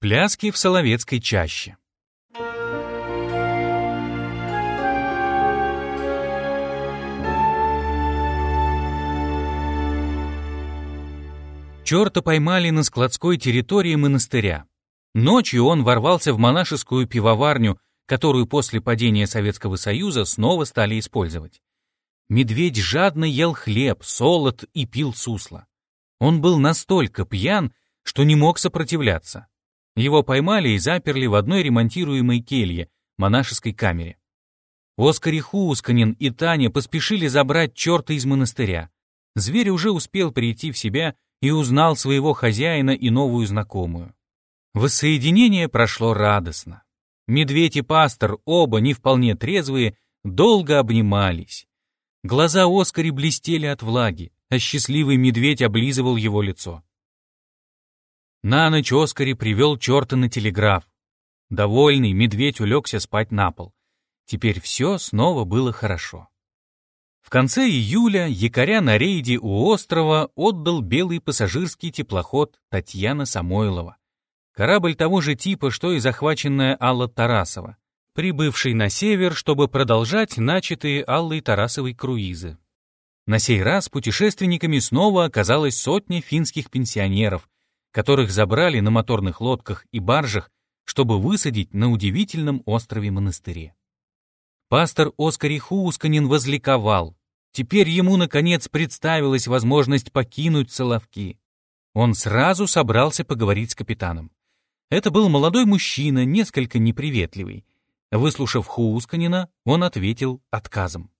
Пляски в Соловецкой чаще. Черта поймали на складской территории монастыря. Ночью он ворвался в монашескую пивоварню, которую после падения Советского Союза снова стали использовать. Медведь жадно ел хлеб, солод и пил сусло. Он был настолько пьян, что не мог сопротивляться. Его поймали и заперли в одной ремонтируемой келье, монашеской камере. Оскар Хусканин и Таня поспешили забрать черта из монастыря. Зверь уже успел прийти в себя и узнал своего хозяина и новую знакомую. Воссоединение прошло радостно. Медведь и пастор, оба не вполне трезвые, долго обнимались. Глаза Оскари блестели от влаги, а счастливый медведь облизывал его лицо. На ночь Оскари привел черта на телеграф. Довольный, медведь улегся спать на пол. Теперь все снова было хорошо. В конце июля якоря на рейде у острова отдал белый пассажирский теплоход Татьяна Самойлова. Корабль того же типа, что и захваченная Алла Тарасова, прибывший на север, чтобы продолжать начатые Аллой Тарасовой круизы. На сей раз путешественниками снова оказалась сотня финских пенсионеров, которых забрали на моторных лодках и баржах, чтобы высадить на удивительном острове-монастыре. Пастор Оскар Хусканин возликовал. Теперь ему, наконец, представилась возможность покинуть Соловки. Он сразу собрался поговорить с капитаном. Это был молодой мужчина, несколько неприветливый. Выслушав Хусканина, он ответил отказом.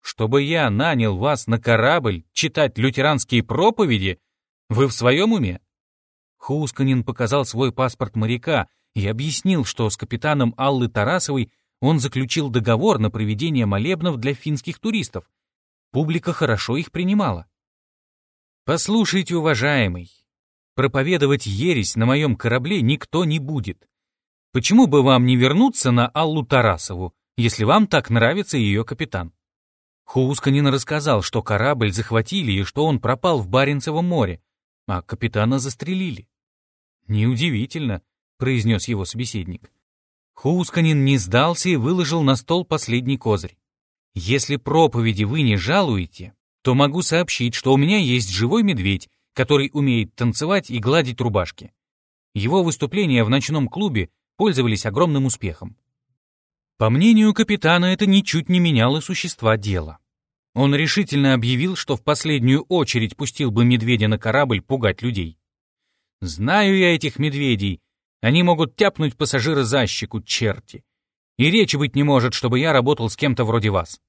«Чтобы я нанял вас на корабль читать лютеранские проповеди? Вы в своем уме? Хусканин показал свой паспорт моряка и объяснил, что с капитаном Аллы Тарасовой он заключил договор на проведение молебнов для финских туристов. Публика хорошо их принимала. «Послушайте, уважаемый, проповедовать ересь на моем корабле никто не будет. Почему бы вам не вернуться на Аллу Тарасову, если вам так нравится ее капитан?» Хусканин рассказал, что корабль захватили и что он пропал в Баренцевом море, а капитана застрелили. «Неудивительно», — произнес его собеседник. Хусканин не сдался и выложил на стол последний козырь. «Если проповеди вы не жалуете, то могу сообщить, что у меня есть живой медведь, который умеет танцевать и гладить рубашки. Его выступления в ночном клубе пользовались огромным успехом. По мнению капитана, это ничуть не меняло существа дела. Он решительно объявил, что в последнюю очередь пустил бы медведя на корабль пугать людей. «Знаю я этих медведей. Они могут тяпнуть пассажира за щеку, черти. И речи быть не может, чтобы я работал с кем-то вроде вас».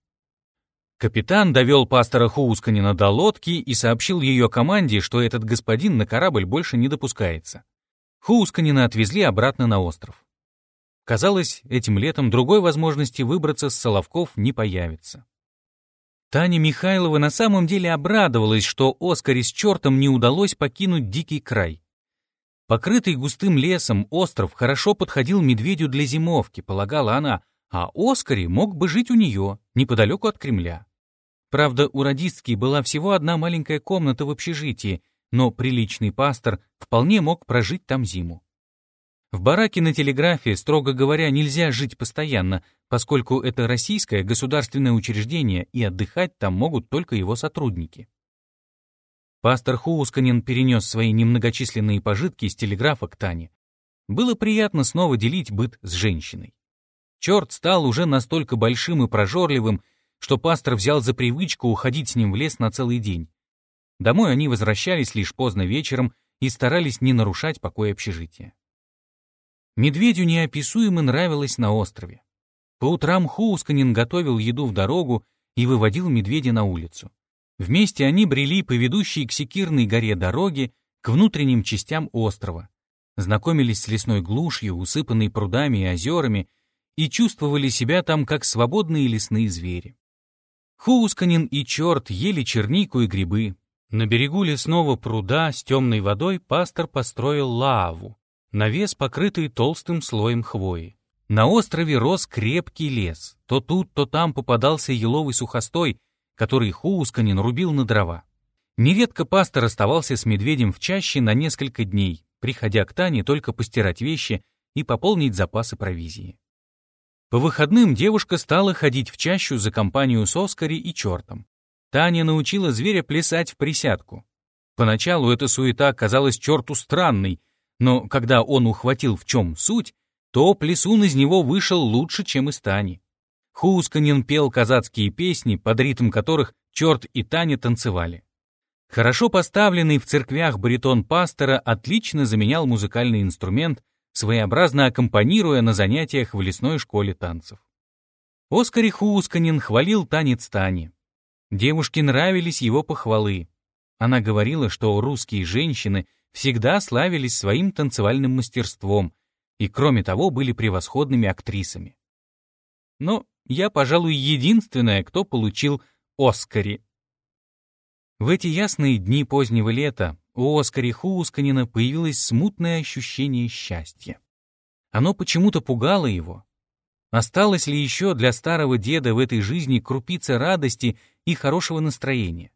Капитан довел пастора Хуусканина до лодки и сообщил ее команде, что этот господин на корабль больше не допускается. Хуусканина отвезли обратно на остров. Казалось, этим летом другой возможности выбраться с Соловков не появится. Таня Михайлова на самом деле обрадовалась, что Оскаре с чертом не удалось покинуть дикий край. Покрытый густым лесом остров хорошо подходил медведю для зимовки, полагала она, а Оскаре мог бы жить у нее, неподалеку от Кремля. Правда, у радистки была всего одна маленькая комната в общежитии, но приличный пастор вполне мог прожить там зиму. В бараке на телеграфе, строго говоря, нельзя жить постоянно, поскольку это российское государственное учреждение, и отдыхать там могут только его сотрудники. Пастор Хуусканин перенес свои немногочисленные пожитки из телеграфа к Тане. Было приятно снова делить быт с женщиной. Черт стал уже настолько большим и прожорливым, что пастор взял за привычку уходить с ним в лес на целый день. Домой они возвращались лишь поздно вечером и старались не нарушать покой общежития. Медведю неописуемо нравилось на острове. По утрам Хоусканин готовил еду в дорогу и выводил медведя на улицу. Вместе они брели по ведущей к Секирной горе дороге к внутренним частям острова, знакомились с лесной глушью, усыпанной прудами и озерами, и чувствовали себя там как свободные лесные звери. Хоусканин и черт ели чернику и грибы. На берегу лесного пруда с темной водой пастор построил лаву, навес, покрытый толстым слоем хвои. На острове рос крепкий лес. То тут, то там попадался еловый сухостой, который Хуусканин рубил на дрова. Нередко пастор оставался с медведем в чаще на несколько дней, приходя к Тане только постирать вещи и пополнить запасы провизии. По выходным девушка стала ходить в чащу за компанию с Оскари и чертом. Таня научила зверя плясать в присядку. Поначалу эта суета казалась черту странной, но когда он ухватил в чем суть, то плясун из него вышел лучше, чем из Тани. Хусканин пел казацкие песни, под ритм которых черт и Таня танцевали. Хорошо поставленный в церквях баритон пастора отлично заменял музыкальный инструмент, своеобразно аккомпанируя на занятиях в лесной школе танцев. Оскар Хусканин хвалил танец Тани. Девушке нравились его похвалы. Она говорила, что русские женщины всегда славились своим танцевальным мастерством и, кроме того, были превосходными актрисами. Но я, пожалуй, единственная, кто получил Оскари. В эти ясные дни позднего лета у Оскари Хусканина появилось смутное ощущение счастья. Оно почему-то пугало его, Осталось ли еще для старого деда в этой жизни крупица радости и хорошего настроения?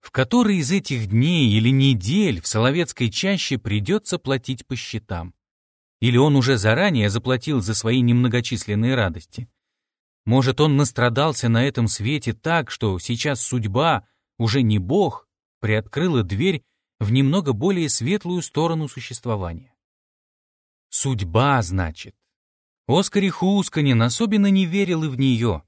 В который из этих дней или недель в Соловецкой чаще придется платить по счетам? Или он уже заранее заплатил за свои немногочисленные радости? Может, он настрадался на этом свете так, что сейчас судьба, уже не Бог, приоткрыла дверь в немного более светлую сторону существования? Судьба, значит. Оскари Хусканин особенно не верил и в нее.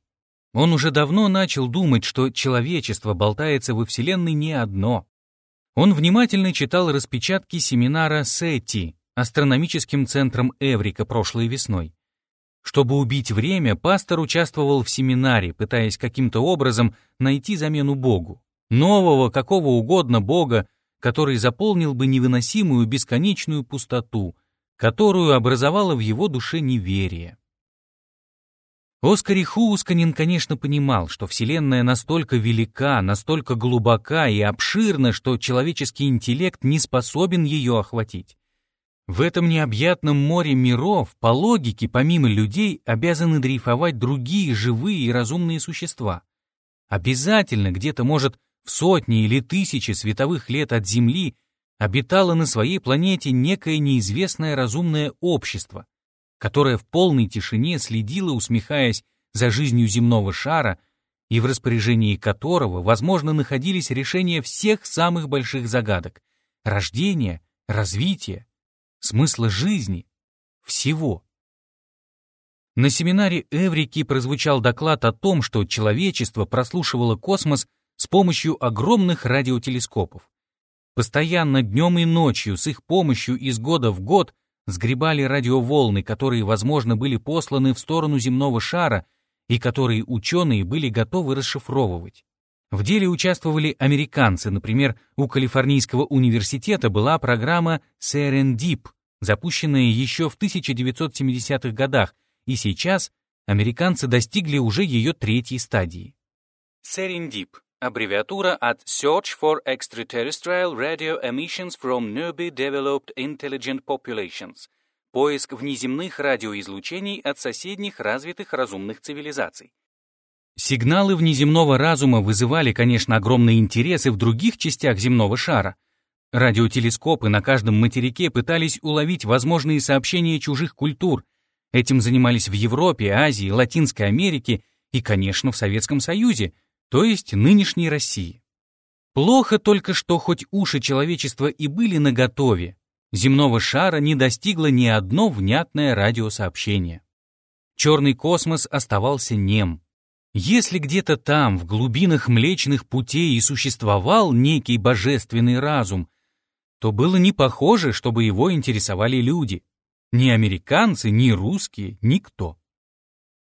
Он уже давно начал думать, что человечество болтается во Вселенной не одно. Он внимательно читал распечатки семинара Сетти астрономическим центром Эврика прошлой весной. Чтобы убить время, пастор участвовал в семинаре, пытаясь каким-то образом найти замену Богу. Нового, какого угодно Бога, который заполнил бы невыносимую бесконечную пустоту, которую образовало в его душе неверие. Оскар Хусканин, конечно, понимал, что Вселенная настолько велика, настолько глубока и обширна, что человеческий интеллект не способен ее охватить. В этом необъятном море миров, по логике, помимо людей, обязаны дрейфовать другие живые и разумные существа. Обязательно где-то, может, в сотни или тысячи световых лет от Земли обитало на своей планете некое неизвестное разумное общество, которое в полной тишине следило, усмехаясь за жизнью земного шара, и в распоряжении которого, возможно, находились решения всех самых больших загадок — рождения, развития, смысла жизни, всего. На семинаре Эврики прозвучал доклад о том, что человечество прослушивало космос с помощью огромных радиотелескопов. Постоянно днем и ночью с их помощью из года в год сгребали радиоволны, которые, возможно, были посланы в сторону земного шара и которые ученые были готовы расшифровывать. В деле участвовали американцы, например, у Калифорнийского университета была программа Serendip, запущенная еще в 1970-х годах, и сейчас американцы достигли уже ее третьей стадии. Serendip Аббревиатура от Search for Extraterrestrial Radio Emissions from Newly Developed Intelligent Populations. Поиск внеземных радиоизлучений от соседних развитых разумных цивилизаций. Сигналы внеземного разума вызывали, конечно, огромный интерес и в других частях земного шара. Радиотелескопы на каждом материке пытались уловить возможные сообщения чужих культур. Этим занимались в Европе, Азии, Латинской Америке и, конечно, в Советском Союзе – то есть нынешней России. Плохо только, что хоть уши человечества и были наготове, земного шара не достигло ни одно внятное радиосообщение. Черный космос оставался нем. Если где-то там, в глубинах Млечных Путей, и существовал некий божественный разум, то было не похоже, чтобы его интересовали люди. Ни американцы, ни русские, никто.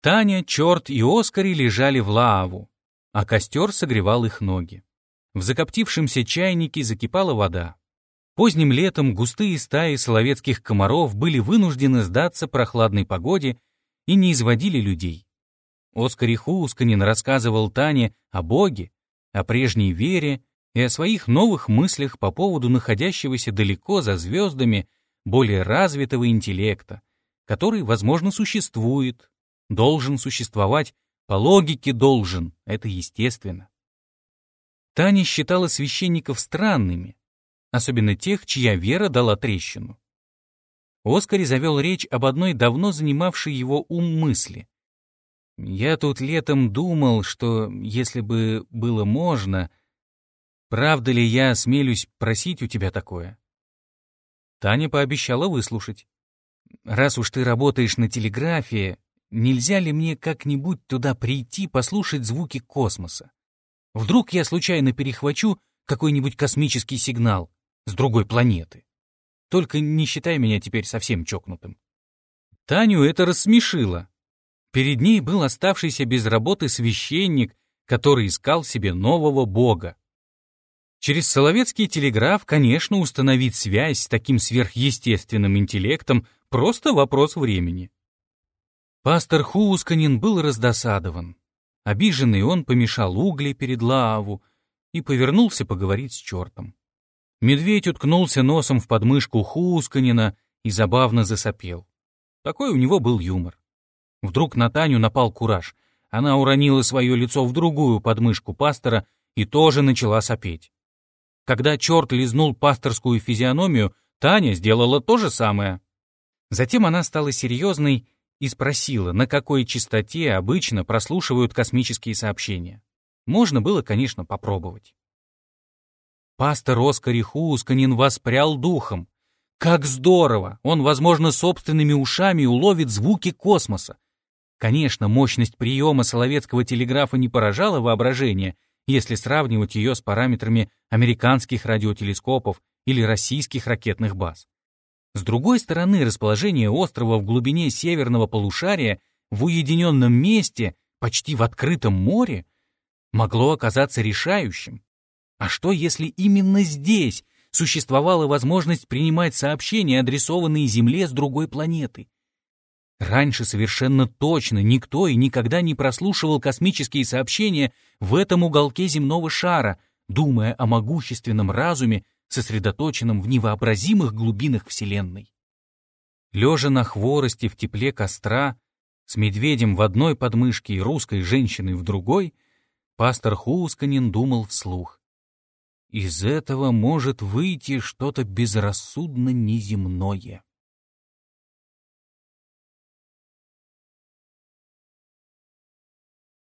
Таня, Черт и Оскари лежали в лаву, а костер согревал их ноги. В закоптившемся чайнике закипала вода. Поздним летом густые стаи соловецких комаров были вынуждены сдаться прохладной погоде и не изводили людей. Оскар Хусканин рассказывал Тане о Боге, о прежней вере и о своих новых мыслях по поводу находящегося далеко за звездами более развитого интеллекта, который, возможно, существует, должен существовать по логике должен, это естественно. Таня считала священников странными, особенно тех, чья вера дала трещину. Оскари завел речь об одной давно занимавшей его ум мысли. «Я тут летом думал, что, если бы было можно, правда ли я смелюсь просить у тебя такое?» Таня пообещала выслушать. «Раз уж ты работаешь на телеграфе, нельзя ли мне как-нибудь туда прийти послушать звуки космоса? Вдруг я случайно перехвачу какой-нибудь космический сигнал с другой планеты?» Только не считай меня теперь совсем чокнутым. Таню это рассмешило. Перед ней был оставшийся без работы священник, который искал себе нового бога. Через Соловецкий телеграф, конечно, установить связь с таким сверхъестественным интеллектом — просто вопрос времени. Пастор Хуусканин был раздосадован. Обиженный он помешал угли перед Лааву и повернулся поговорить с чертом. Медведь уткнулся носом в подмышку Хусканина и забавно засопел. Такой у него был юмор. Вдруг на Таню напал кураж. Она уронила свое лицо в другую подмышку пастора и тоже начала сопеть. Когда черт лизнул пасторскую физиономию, Таня сделала то же самое. Затем она стала серьезной и спросила, на какой частоте обычно прослушивают космические сообщения. Можно было, конечно, попробовать. Пастор Оскари Хусканин воспрял духом. Как здорово! Он, возможно, собственными ушами уловит звуки космоса. Конечно, мощность приема соловецкого телеграфа не поражала воображение, если сравнивать ее с параметрами американских радиотелескопов или российских ракетных баз. С другой стороны, расположение острова в глубине северного полушария в уединенном месте, почти в открытом море, могло оказаться решающим. А что, если именно здесь существовала возможность принимать сообщения, адресованные Земле с другой планеты? Раньше совершенно точно никто и никогда не прослушивал космические сообщения в этом уголке земного шара, думая о могущественном разуме, сосредоточенном в невообразимых глубинах Вселенной. Лежа на хворосте в тепле костра, с медведем в одной подмышке и русской женщиной в другой, пастор Хусканин думал вслух. Из этого может выйти что-то безрассудно неземное.